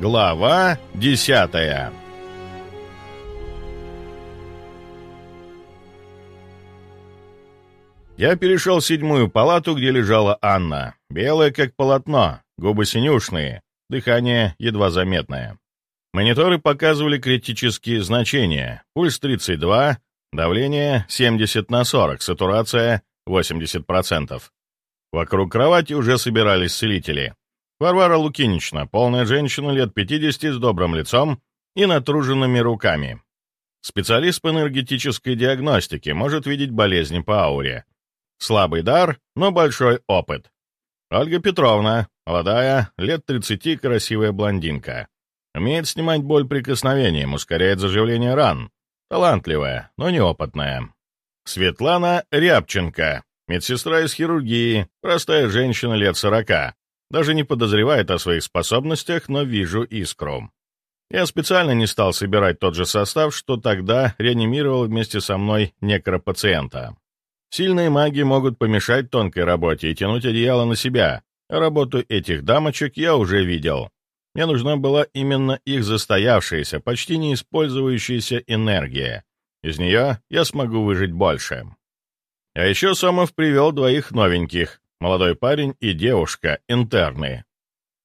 Глава десятая Я перешел в седьмую палату, где лежала Анна. Белая, как полотно, губы синюшные, дыхание едва заметное. Мониторы показывали критические значения. Пульс 32, давление 70 на 40, сатурация 80%. Вокруг кровати уже собирались целители. Варвара Лукинична, полная женщина лет 50 с добрым лицом и натруженными руками. Специалист по энергетической диагностике может видеть болезни по ауре. Слабый дар, но большой опыт. Ольга Петровна, молодая, лет 30, красивая блондинка. Умеет снимать боль прикосновением, ускоряет заживление ран. Талантливая, но неопытная. Светлана Рябченко, медсестра из хирургии, простая женщина лет 40. Даже не подозревает о своих способностях, но вижу искру. Я специально не стал собирать тот же состав, что тогда реанимировал вместе со мной некропациента. Сильные маги могут помешать тонкой работе и тянуть одеяло на себя, работу этих дамочек я уже видел. Мне нужна была именно их застоявшаяся, почти не использующаяся энергия. Из нее я смогу выжить больше. А еще Сомов привел двоих новеньких, молодой парень и девушка, интерны.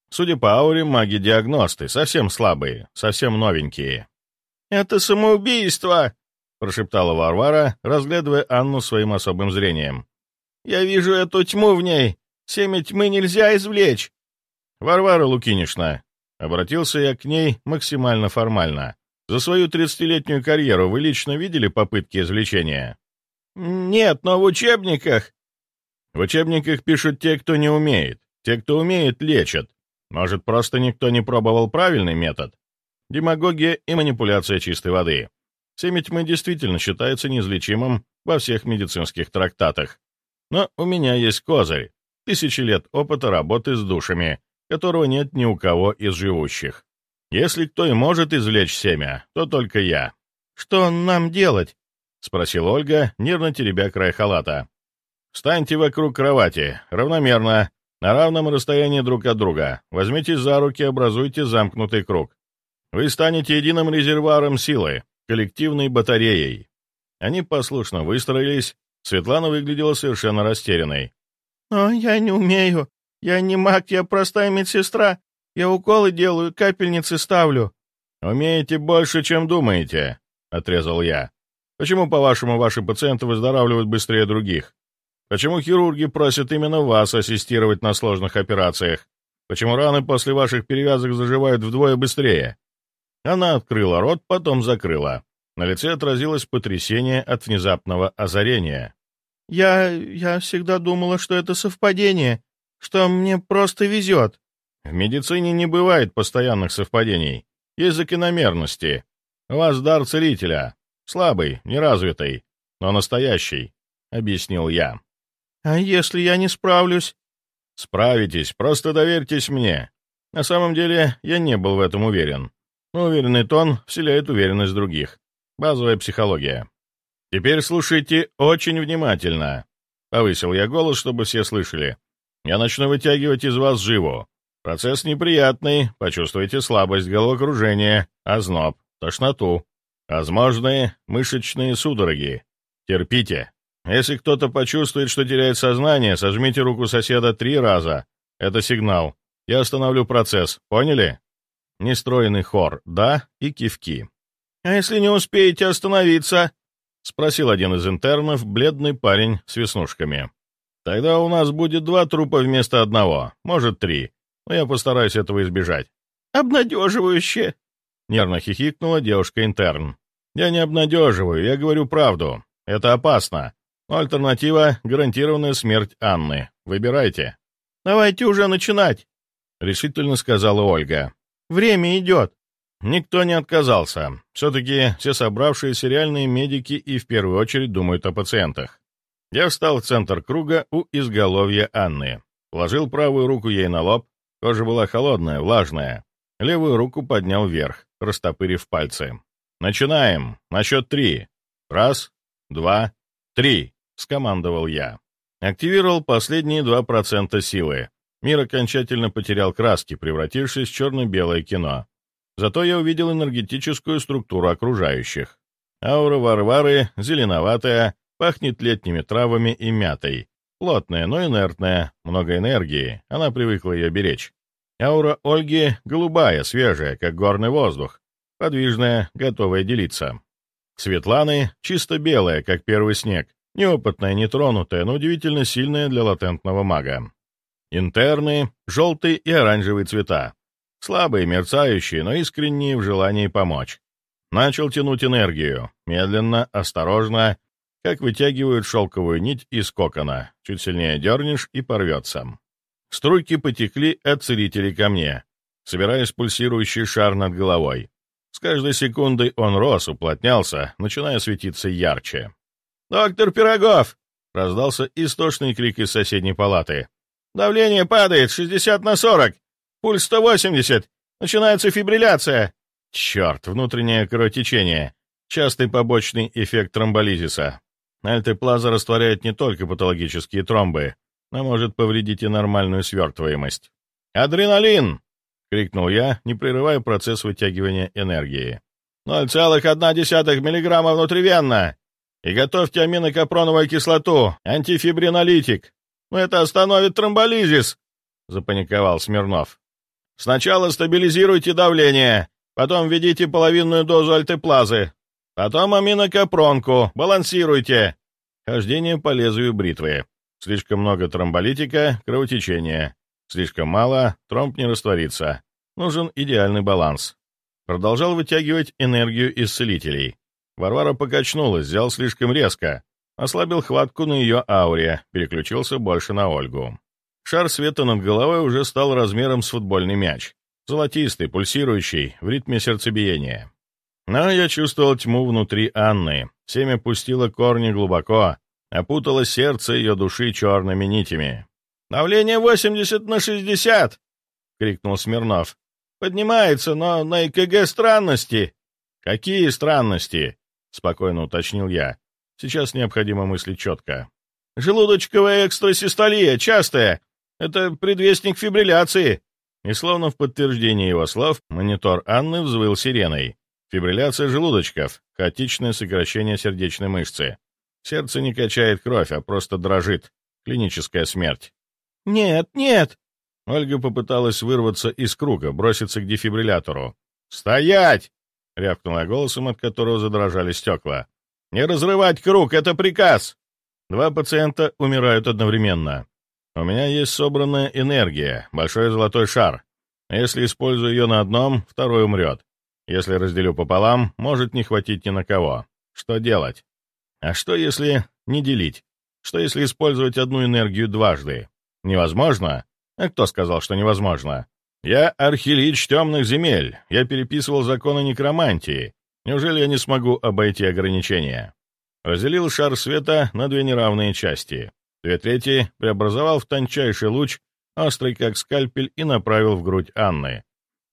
Судя по ауре, маги-диагносты, совсем слабые, совсем новенькие. «Это самоубийство!» — прошептала Варвара, разглядывая Анну своим особым зрением. «Я вижу эту тьму в ней. Семя тьмы нельзя извлечь». «Варвара Лукинишна», — обратился я к ней максимально формально. «За свою тридцатилетнюю карьеру вы лично видели попытки извлечения?» «Нет, но в учебниках...» «В учебниках пишут те, кто не умеет. Те, кто умеет, лечат. Может, просто никто не пробовал правильный метод? Демагогия и манипуляция чистой воды. Семя тьмы действительно считается неизлечимым во всех медицинских трактатах. Но у меня есть козырь. Тысячи лет опыта работы с душами, которого нет ни у кого из живущих. Если кто и может извлечь семя, то только я. «Что нам делать?» — спросила Ольга, нервно теребя край халата. «Встаньте вокруг кровати, равномерно, на равном расстоянии друг от друга. Возьмите за руки, образуйте замкнутый круг. Вы станете единым резервуаром силы, коллективной батареей. Они послушно выстроились. Светлана выглядела совершенно растерянной. «Но я не умею. Я не маг, я простая медсестра. Я уколы делаю, капельницы ставлю». «Умеете больше, чем думаете», — отрезал я. «Почему, по-вашему, ваши пациенты выздоравливают быстрее других? Почему хирурги просят именно вас ассистировать на сложных операциях? Почему раны после ваших перевязок заживают вдвое быстрее?» Она открыла рот, потом закрыла. На лице отразилось потрясение от внезапного озарения. «Я... я всегда думала, что это совпадение, что мне просто везет». «В медицине не бывает постоянных совпадений. Есть закономерности. У вас дар целителя. Слабый, неразвитый, но настоящий», — объяснил я. «А если я не справлюсь?» «Справитесь, просто доверьтесь мне. На самом деле, я не был в этом уверен но уверенный тон вселяет уверенность других. Базовая психология. «Теперь слушайте очень внимательно», — повысил я голос, чтобы все слышали. «Я начну вытягивать из вас живо. Процесс неприятный, почувствуйте слабость, головокружение, озноб, тошноту, возможные мышечные судороги. Терпите. Если кто-то почувствует, что теряет сознание, сожмите руку соседа три раза. Это сигнал. Я остановлю процесс. Поняли?» Нестроенный хор «да» и кивки. «А если не успеете остановиться?» — спросил один из интернов, бледный парень с веснушками. «Тогда у нас будет два трупа вместо одного, может, три, но я постараюсь этого избежать». «Обнадеживающе!» — нервно хихикнула девушка-интерн. «Я не обнадеживаю, я говорю правду. Это опасно. Альтернатива — гарантированная смерть Анны. Выбирайте». «Давайте уже начинать», — решительно сказала Ольга. Время идет!» Никто не отказался. Все-таки все собравшиеся реальные медики и в первую очередь думают о пациентах. Я встал в центр круга у изголовья Анны. Положил правую руку ей на лоб. Кожа была холодная, влажная. Левую руку поднял вверх, растопырив пальцы. «Начинаем. На счет три. Раз, два, три», — скомандовал я. Активировал последние два процента силы. Мир окончательно потерял краски, превратившись в черно-белое кино. Зато я увидел энергетическую структуру окружающих. Аура Варвары зеленоватая, пахнет летними травами и мятой. Плотная, но инертная, много энергии, она привыкла ее беречь. Аура Ольги голубая, свежая, как горный воздух, подвижная, готовая делиться. Светланы чисто белая, как первый снег, неопытная, нетронутая, но удивительно сильная для латентного мага. Интерны — желтый и оранжевый цвета. Слабые, мерцающие, но искренние в желании помочь. Начал тянуть энергию, медленно, осторожно, как вытягивают шелковую нить из кокона. Чуть сильнее дернешь и порвется. Струйки потекли от целителей ко мне, собираясь пульсирующий шар над головой. С каждой секундой он рос, уплотнялся, начиная светиться ярче. «Доктор Пирогов!» — раздался истошный крик из соседней палаты. «Давление падает, 60 на 40! Пульс 180! Начинается фибрилляция!» «Черт, внутреннее кровотечение! Частый побочный эффект тромболизиса. Альтеплаза растворяет не только патологические тромбы, но может повредить и нормальную свертываемость. «Адреналин!» — крикнул я, не прерывая процесс вытягивания энергии. «0,1 миллиграмма внутривенно! И готовьте аминокапроновую кислоту, антифибринолитик! Ну это остановит тромболизис!» — запаниковал Смирнов. «Сначала стабилизируйте давление, потом введите половинную дозу альтеплазы, Потом аминокапронку. Балансируйте. Хождение по лезвию бритвы. Слишком много тромболитика, кровотечения. Слишком мало, тромб не растворится. Нужен идеальный баланс. Продолжал вытягивать энергию исцелителей. Варвара покачнулась, взял слишком резко. Ослабил хватку на ее ауре, переключился больше на Ольгу. Шар света над головой уже стал размером с футбольный мяч. Золотистый, пульсирующий, в ритме сердцебиения. Но я чувствовал тьму внутри Анны. Семя пустило корни глубоко, опутало сердце ее души черными нитями. «Давление 80 на 60!» — крикнул Смирнов. «Поднимается, но на ЭКГ странности». «Какие странности?» — спокойно уточнил я. «Сейчас необходимо мыслить четко». «Желудочковая экстрасистолия, частая. Это предвестник фибрилляции». И словно в подтверждение его слов, монитор Анны взвыл сиреной. Фибрилляция желудочков, хаотичное сокращение сердечной мышцы. Сердце не качает кровь, а просто дрожит. Клиническая смерть. «Нет, нет!» Ольга попыталась вырваться из круга, броситься к дефибриллятору. «Стоять!» — рявкнула голосом, от которого задрожали стекла. «Не разрывать круг, это приказ!» Два пациента умирают одновременно. У меня есть собранная энергия, большой золотой шар. Если использую ее на одном, второй умрет. Если разделю пополам, может не хватить ни на кого. Что делать? А что, если не делить? Что, если использовать одну энергию дважды? Невозможно? А кто сказал, что невозможно? Я архилич темных земель. Я переписывал законы некромантии. Неужели я не смогу обойти ограничения? Разделил шар света на две неравные части. Две трети преобразовал в тончайший луч, острый как скальпель, и направил в грудь Анны.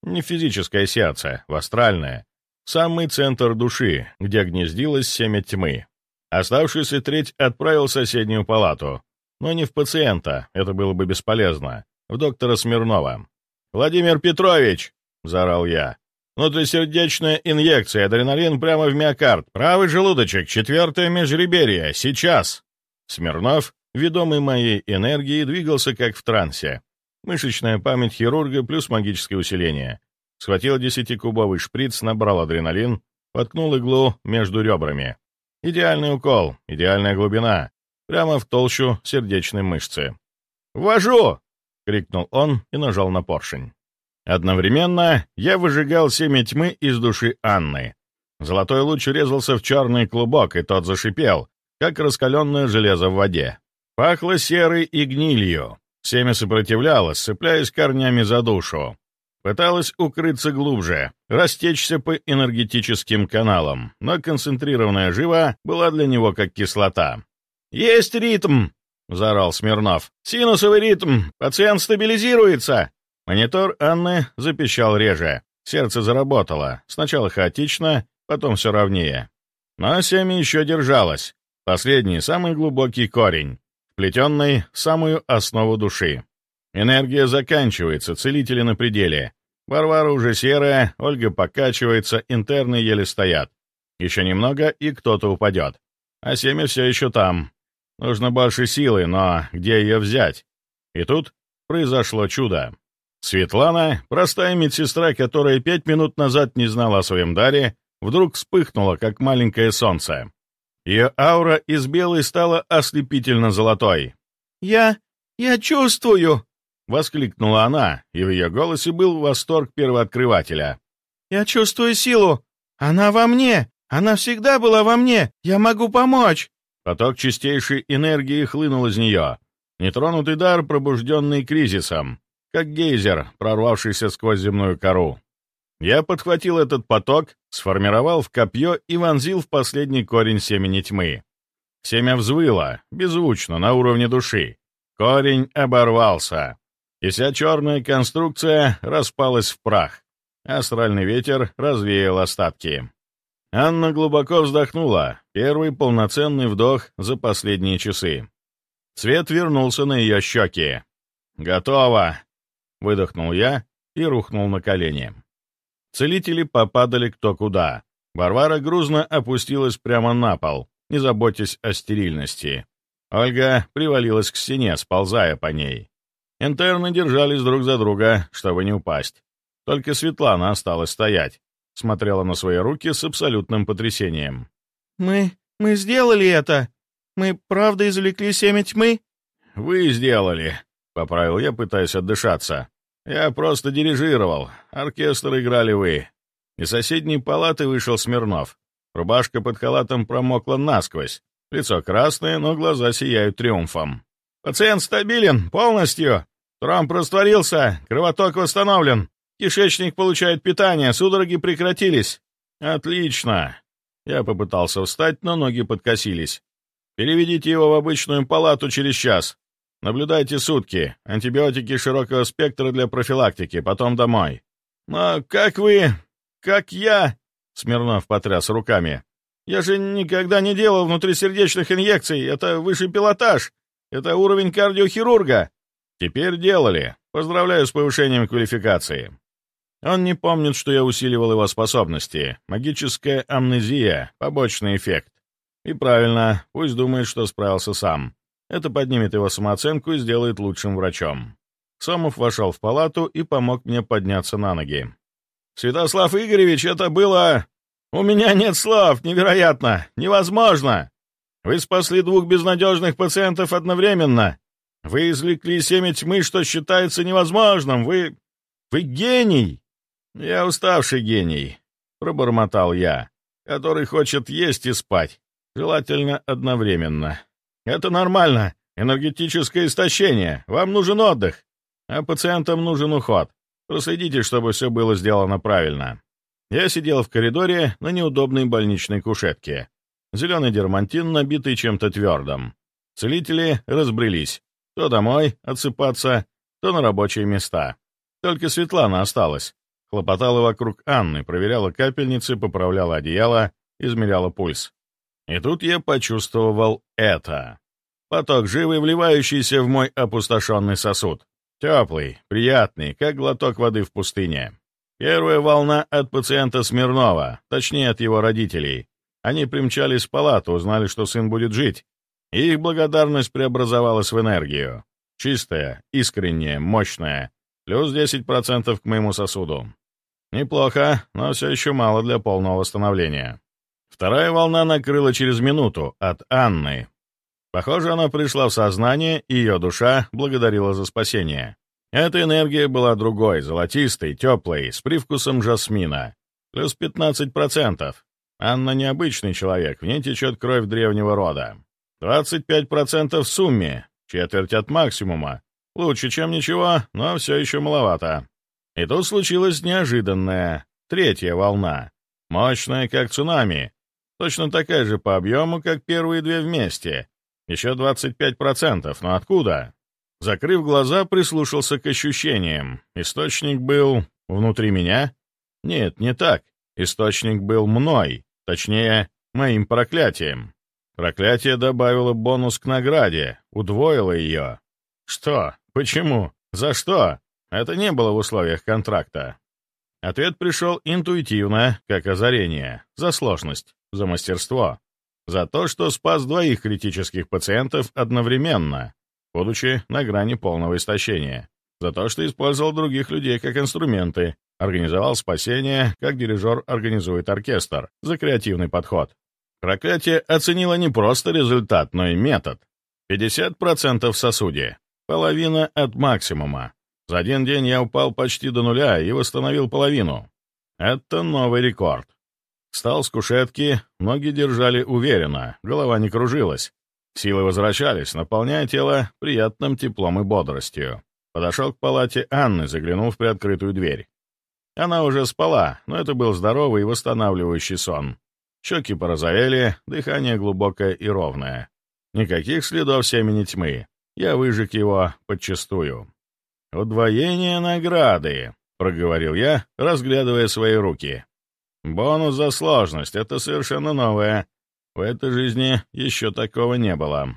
Не физическая сеанса, в астральное. Самый центр души, где гнездилось семя тьмы. Оставшуюся треть отправил в соседнюю палату. Но не в пациента, это было бы бесполезно. В доктора Смирнова. «Владимир Петрович!» — заорал я. «Внутрисердечная инъекция, адреналин прямо в миокард. Правый желудочек, четвертое межреберье, сейчас!» Смирнов, ведомый моей энергией, двигался как в трансе. Мышечная память хирурга плюс магическое усиление. Схватил десятикубовый шприц, набрал адреналин, воткнул иглу между ребрами. Идеальный укол, идеальная глубина. Прямо в толщу сердечной мышцы. «Ввожу!» — крикнул он и нажал на поршень. Одновременно я выжигал семя тьмы из души Анны. Золотой луч резался в черный клубок, и тот зашипел, как раскаленное железо в воде. Пахло серой и гнилью. Семя сопротивлялось, цепляясь корнями за душу. Пыталась укрыться глубже, растечься по энергетическим каналам, но концентрированная жива была для него как кислота. «Есть ритм!» — заорал Смирнов. «Синусовый ритм! Пациент стабилизируется!» Монитор Анны запищал реже. Сердце заработало. Сначала хаотично, потом все ровнее. Но семя еще держалось. Последний, самый глубокий корень вплетенный в самую основу души. Энергия заканчивается, целители на пределе. Варвара уже серая, Ольга покачивается, интерны еле стоят. Еще немного, и кто-то упадет. А семя все еще там. Нужно больше силы, но где ее взять? И тут произошло чудо. Светлана, простая медсестра, которая пять минут назад не знала о своем даре, вдруг вспыхнула, как маленькое солнце. Ее аура из белой стала ослепительно золотой. «Я... я чувствую!» — воскликнула она, и в ее голосе был восторг первооткрывателя. «Я чувствую силу! Она во мне! Она всегда была во мне! Я могу помочь!» Поток чистейшей энергии хлынул из нее. Нетронутый дар, пробужденный кризисом, как гейзер, прорвавшийся сквозь земную кору. Я подхватил этот поток, сформировал в копье и вонзил в последний корень семени тьмы. Семя взвыло, беззвучно, на уровне души. Корень оборвался, и вся черная конструкция распалась в прах. Астральный ветер развеял остатки. Анна глубоко вздохнула, первый полноценный вдох за последние часы. Цвет вернулся на ее щеки. «Готово!» — выдохнул я и рухнул на колени. Целители попадали кто куда. Варвара грузно опустилась прямо на пол, не заботясь о стерильности. Ольга привалилась к стене, сползая по ней. Интерны держались друг за друга, чтобы не упасть. Только Светлана осталась стоять, смотрела на свои руки с абсолютным потрясением. «Мы... мы сделали это! Мы правда извлекли семя тьмы?» «Вы сделали», — поправил я, пытаясь отдышаться. «Я просто дирижировал. Оркестр играли вы». Из соседней палаты вышел Смирнов. Рубашка под халатом промокла насквозь. Лицо красное, но глаза сияют триумфом. «Пациент стабилен, полностью. Тромб растворился, кровоток восстановлен. Кишечник получает питание, судороги прекратились. Отлично!» Я попытался встать, но ноги подкосились. «Переведите его в обычную палату через час. Наблюдайте сутки. Антибиотики широкого спектра для профилактики, потом домой». «Но как вы... как я...» Смирнов потряс руками. «Я же никогда не делал внутрисердечных инъекций. Это высший пилотаж. Это уровень кардиохирурга». «Теперь делали. Поздравляю с повышением квалификации». Он не помнит, что я усиливал его способности. Магическая амнезия — побочный эффект. И правильно, пусть думает, что справился сам. Это поднимет его самооценку и сделает лучшим врачом. Сомов вошел в палату и помог мне подняться на ноги. «Святослав Игоревич, это было... У меня нет слов! Невероятно! Невозможно! Вы спасли двух безнадежных пациентов одновременно! Вы извлекли семя тьмы, что считается невозможным! Вы... Вы гений!» «Я уставший гений», — пробормотал я, «который хочет есть и спать, желательно одновременно. Это нормально, энергетическое истощение, вам нужен отдых, а пациентам нужен уход. Проследите, чтобы все было сделано правильно». Я сидел в коридоре на неудобной больничной кушетке. Зеленый дермантин, набитый чем-то твердым. Целители разбрелись. То домой отсыпаться, то на рабочие места. Только Светлана осталась. Хлопотала вокруг Анны, проверяла капельницы, поправляла одеяло, измеряла пульс. И тут я почувствовал это. Поток живый, вливающийся в мой опустошенный сосуд. Теплый, приятный, как глоток воды в пустыне. Первая волна от пациента Смирнова, точнее от его родителей. Они примчались в палату, узнали, что сын будет жить. И их благодарность преобразовалась в энергию. Чистая, искренняя, мощная. Плюс 10% к моему сосуду. Неплохо, но все еще мало для полного восстановления. Вторая волна накрыла через минуту от Анны. Похоже, она пришла в сознание, и ее душа благодарила за спасение. Эта энергия была другой, золотистой, теплой, с привкусом жасмина. Плюс 15%. Анна необычный человек, в ней течет кровь древнего рода. 25% в сумме, четверть от максимума. Лучше, чем ничего, но все еще маловато. И тут случилась неожиданная, третья волна. Мощная, как цунами. Точно такая же по объему, как первые две вместе. Еще 25%, но откуда? Закрыв глаза, прислушался к ощущениям. Источник был внутри меня? Нет, не так. Источник был мной, точнее, моим проклятием. Проклятие добавило бонус к награде, удвоило ее. Что? Почему? За что? Это не было в условиях контракта. Ответ пришел интуитивно, как озарение. За сложность, за мастерство. За то, что спас двоих критических пациентов одновременно, будучи на грани полного истощения. За то, что использовал других людей как инструменты, организовал спасение, как дирижер организует оркестр, за креативный подход. Проклятие оценило не просто результат, но и метод. 50% в сосуде, половина от максимума. За один день я упал почти до нуля и восстановил половину. Это новый рекорд. Встал с кушетки, ноги держали уверенно, голова не кружилась. Силы возвращались, наполняя тело приятным теплом и бодростью. Подошел к палате Анны, заглянул в приоткрытую дверь. Она уже спала, но это был здоровый и восстанавливающий сон. Щеки порозовели, дыхание глубокое и ровное. Никаких следов семени тьмы. Я выжег его подчистую. «Удвоение награды», — проговорил я, разглядывая свои руки. «Бонус за сложность — это совершенно новое. В этой жизни еще такого не было.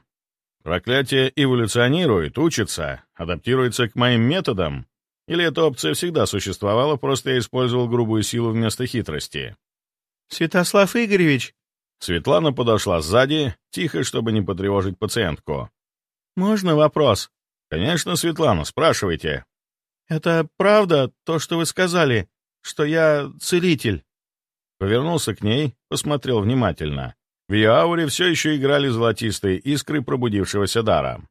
Проклятие эволюционирует, учится, адаптируется к моим методам? Или эта опция всегда существовала, просто я использовал грубую силу вместо хитрости?» «Святослав Игоревич!» Светлана подошла сзади, тихо, чтобы не потревожить пациентку. «Можно вопрос?» «Конечно, Светлана, спрашивайте». «Это правда, то, что вы сказали, что я целитель?» Повернулся к ней, посмотрел внимательно. В ее ауре все еще играли золотистые искры пробудившегося дара.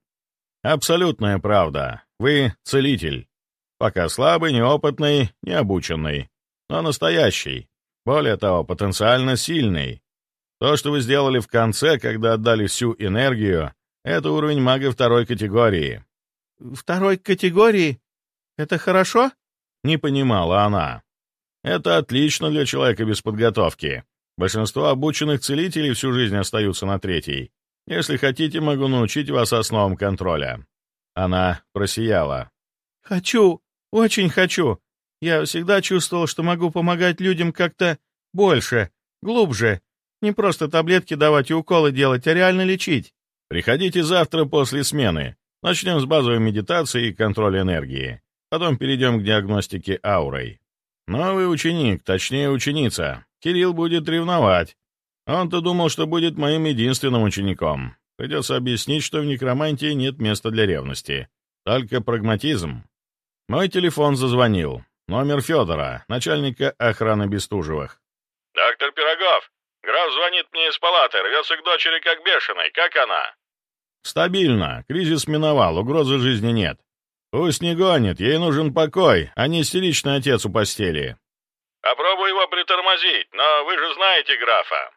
«Абсолютная правда. Вы целитель. Пока слабый, неопытный, необученный. Но настоящий. Более того, потенциально сильный. То, что вы сделали в конце, когда отдали всю энергию, это уровень мага второй категории. «Второй категории? Это хорошо?» — не понимала она. «Это отлично для человека без подготовки. Большинство обученных целителей всю жизнь остаются на третьей. Если хотите, могу научить вас основам контроля». Она просияла. «Хочу, очень хочу. Я всегда чувствовал, что могу помогать людям как-то больше, глубже. Не просто таблетки давать и уколы делать, а реально лечить». «Приходите завтра после смены. Начнем с базовой медитации и контроля энергии. Потом перейдем к диагностике аурой. Новый ученик, точнее ученица. Кирилл будет ревновать. Он-то думал, что будет моим единственным учеником. Придется объяснить, что в некромантии нет места для ревности. Только прагматизм. Мой телефон зазвонил. Номер Федора, начальника охраны Бестужевых. «Доктор Пирогов, граф звонит мне из палаты, рвется к дочери как бешеный. Как она?» «Стабильно. Кризис миновал, угрозы жизни нет. Пусть не гонит, ей нужен покой, а не истеричный отец у постели». «Попробуй его притормозить, но вы же знаете графа».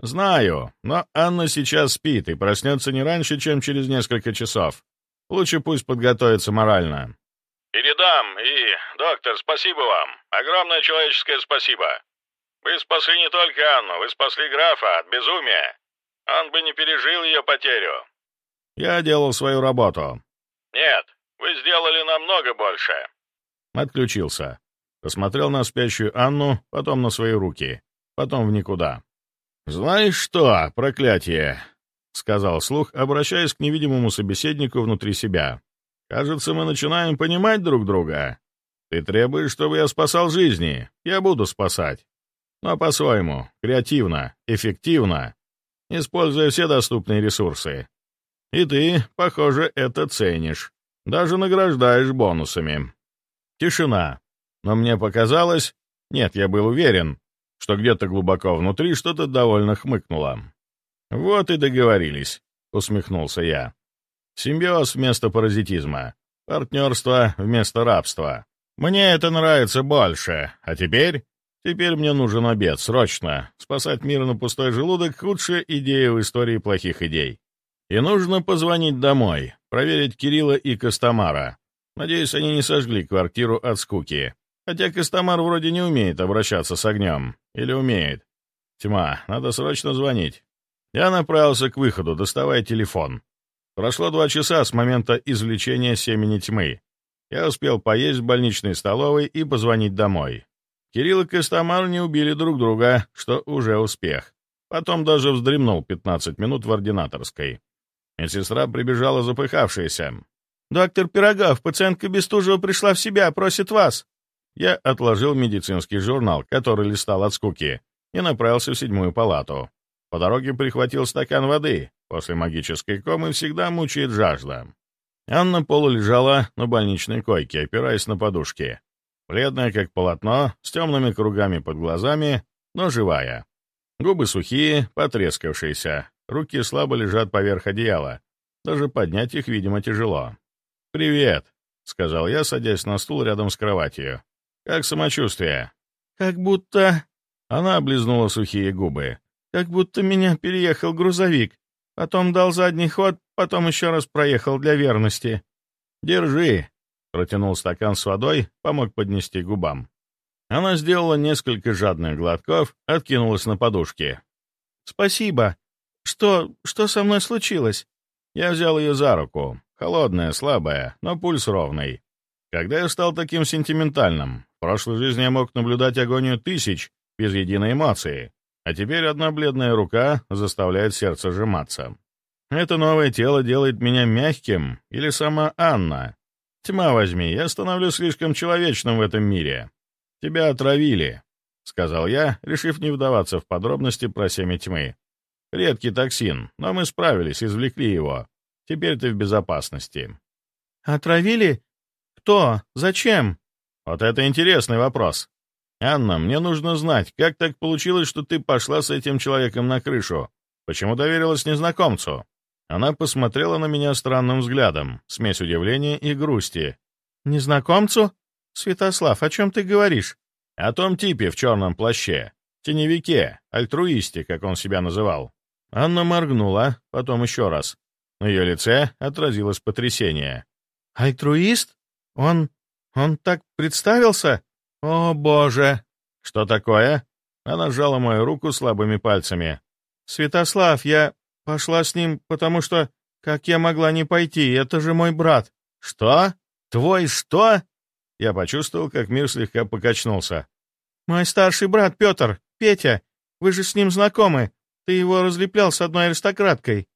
«Знаю, но Анна сейчас спит и проснется не раньше, чем через несколько часов. Лучше пусть подготовится морально». «Передам, и, доктор, спасибо вам. Огромное человеческое спасибо. Вы спасли не только Анну, вы спасли графа от безумия. Он бы не пережил ее потерю. Я делал свою работу. Нет, вы сделали намного больше. Отключился. Посмотрел на спящую Анну, потом на свои руки, потом в никуда. «Знаешь что, проклятие!» — сказал слух, обращаясь к невидимому собеседнику внутри себя. «Кажется, мы начинаем понимать друг друга. Ты требуешь, чтобы я спасал жизни. Я буду спасать. Но по-своему, креативно, эффективно, используя все доступные ресурсы. И ты, похоже, это ценишь. Даже награждаешь бонусами. Тишина. Но мне показалось... Нет, я был уверен, что где-то глубоко внутри что-то довольно хмыкнуло. «Вот и договорились», — усмехнулся я. «Симбиоз вместо паразитизма. Партнерство вместо рабства. Мне это нравится больше. А теперь... Теперь мне нужен обед, срочно. Спасать мир на пустой желудок — худшая идея в истории плохих идей. И нужно позвонить домой, проверить Кирилла и Костомара. Надеюсь, они не сожгли квартиру от скуки. Хотя Костомар вроде не умеет обращаться с огнем. Или умеет. Тьма, надо срочно звонить. Я направился к выходу, доставая телефон. Прошло два часа с момента извлечения семени тьмы. Я успел поесть в больничной столовой и позвонить домой. Кирилл и Костомар не убили друг друга, что уже успех. Потом даже вздремнул 15 минут в ординаторской. Медсестра прибежала запыхавшаяся. «Доктор Пирогов, пациентка Бестужева пришла в себя, просит вас!» Я отложил медицинский журнал, который листал от скуки, и направился в седьмую палату. По дороге прихватил стакан воды. После магической комы всегда мучает жажда. Анна полулежала на больничной койке, опираясь на подушки. Бледная, как полотно, с темными кругами под глазами, но живая. Губы сухие, потрескавшиеся, руки слабо лежат поверх одеяла. Даже поднять их, видимо, тяжело. «Привет», — сказал я, садясь на стул рядом с кроватью. «Как самочувствие?» «Как будто...» Она облизнула сухие губы. «Как будто меня переехал грузовик. Потом дал задний ход, потом еще раз проехал для верности». «Держи», — протянул стакан с водой, помог поднести губам. Она сделала несколько жадных глотков, откинулась на подушке. «Спасибо. Что... что со мной случилось?» Я взял ее за руку. Холодная, слабая, но пульс ровный. Когда я стал таким сентиментальным? В прошлой жизни я мог наблюдать агонию тысяч без единой эмоции, а теперь одна бледная рука заставляет сердце сжиматься. Это новое тело делает меня мягким, или сама Анна? Тьма возьми, я становлюсь слишком человечным в этом мире. Тебя отравили, — сказал я, решив не вдаваться в подробности про семя тьмы. Редкий токсин, но мы справились, извлекли его. Теперь ты в безопасности». «Отравили? Кто? Зачем?» «Вот это интересный вопрос. Анна, мне нужно знать, как так получилось, что ты пошла с этим человеком на крышу? Почему доверилась незнакомцу?» Она посмотрела на меня странным взглядом, смесь удивления и грусти. «Незнакомцу? Святослав, о чем ты говоришь?» «О том типе в черном плаще. Теневике, альтруисте, как он себя называл». Анна моргнула, потом еще раз. На ее лице отразилось потрясение. «Альтруист? Он... он так представился? О, боже!» «Что такое?» Она сжала мою руку слабыми пальцами. «Святослав, я пошла с ним, потому что... Как я могла не пойти? Это же мой брат!» «Что? Твой что?» Я почувствовал, как мир слегка покачнулся. «Мой старший брат Петр, Петя. Вы же с ним знакомы. Ты его разлеплял с одной аристократкой.